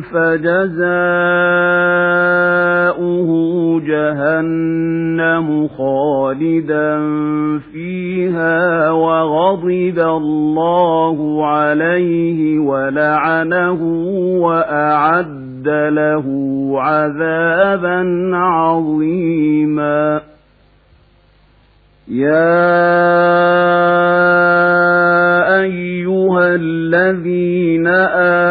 فجزاؤه جهنم خالدا فيها وغضب الله عليه ولعنه وأعد له عذابا عظيما. يا أيها الذين آمنوا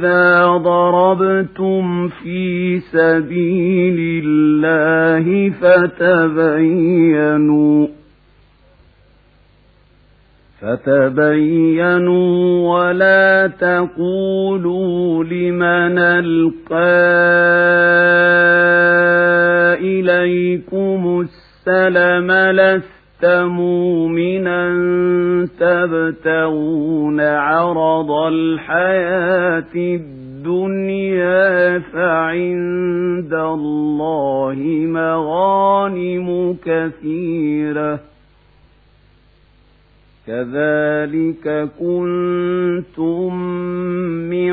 إذا ضربتم في سبيل الله فتبينوا فتبينوا ولا تقولوا لمن ألقى إليكم السلم لست مؤمنا تبتغون عرض الحياة الدنيا فعند الله مغانم كثيره كذلك كنتم من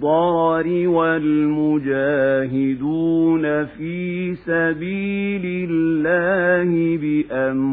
الضرر والمجاهدون في سبيل الله بأموالهم